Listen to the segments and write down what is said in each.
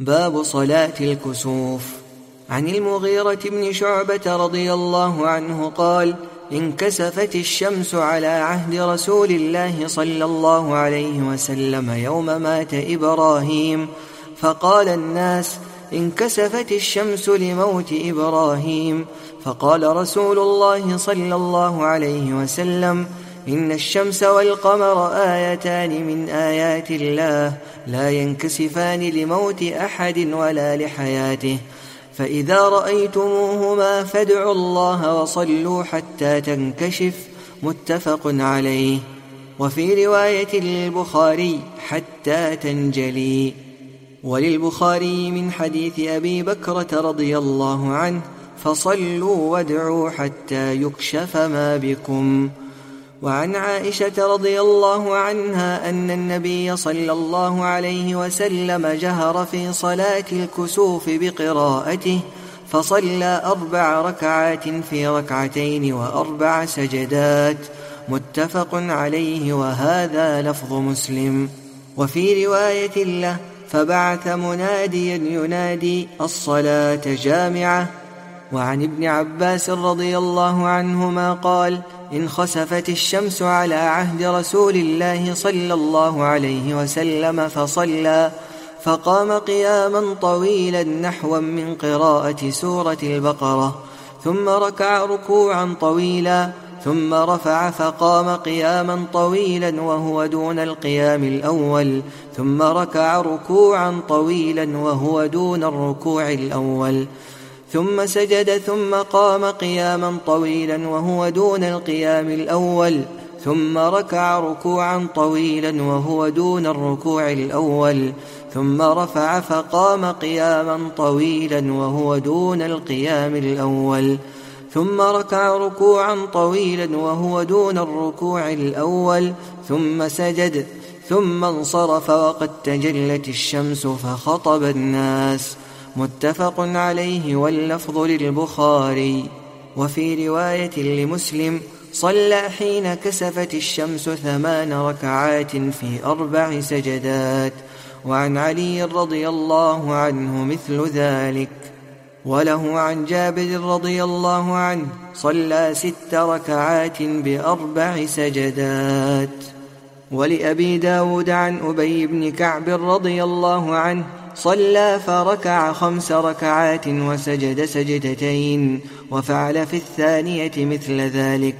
باب صلاة الكسوف. عن المغيرة بن شعبة رضي الله عنه قال انكسفت الشمس على عهد رسول الله صلى الله عليه وسلم يوم مات إبراهيم فقال الناس انكسفت الشمس لموت إبراهيم فقال رسول الله صلى الله عليه وسلم إن الشمس والقمر آيتان من آيات الله لا ينكسفان لموت أحد ولا لحياته فإذا رأيتموهما فادعوا الله وصلوا حتى تنكشف متفق عليه وفي رواية للبخاري حتى تنجلي وللبخاري من حديث أبي بكرة رضي الله عنه فصلوا وادعوا حتى يكشف ما بكم وعن عائشة رضي الله عنها أن النبي صلى الله عليه وسلم جهر في صلاة الكسوف بقراءته فصلى أربع ركعات في ركعتين وأربع سجدات متفق عليه وهذا لفظ مسلم. وفي رواية له فبعث مناديا ينادي الصلاة جامعة وعن ابن عباس رضي الله عنهما قال انخسفت الشمس على عهد رسول الله صلى الله عليه وسلم فصلى فقام قياما طويلا نحوا من قراءة سورة البقرة ثم ركع ركوعا طويلا ثم رفع فقام قياما طويلا وهو دون القيام الأول ثم ركع ركوعا طويلا وهو دون الركوع الأول. ثم سجد ثم قام قياما طويلا وهو دون القيام الأول ثم ركع ركوعا طويلا وهو دون الركوع الأول ثم رفع فقام قياما طويلا وهو دون القيام الأول ثم ركع ركوعا طويلا وهو دون الركوع الأول ثم سجد ثم انصرف وقد تجلت الشمس فخطب الناس. متفق عليه واللفظ للبخاري. وفي رواية لمسلم صلى حين كسفت الشمس ثمان ركعات في أربع سجدات. وعن علي رضي الله عنه مثل ذلك. وله عن جابر رضي الله عنه صلى ست ركعات بأربع سجدات. ولأبي داود عن أبي بن كعب رضي الله عنه صلى فركع خمس ركعات وسجد سجدتين وفعل في الثانية مثل ذلك.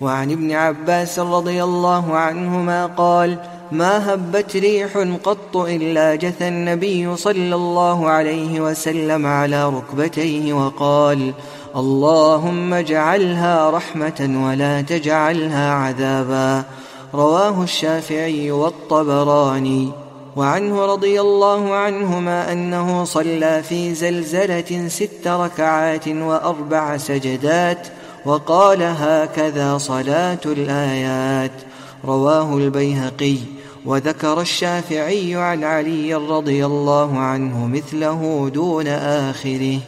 وعن ابن عباس رضي الله عنهما قال ما هبت ريح قط إلا جثى النبي صلى الله عليه وسلم على ركبتيه وقال اللهم اجعلها رحمة ولا تجعلها عذابا رواه الشافعي والطبراني. وعنه رضي الله عنهما أنه صلى في زلزلة ست ركعات وأربع سجدات وقال هكذا صلاة الآيات. رواه البيهقي. وذكر الشافعي عن علي رضي الله عنه مثله دون آخره.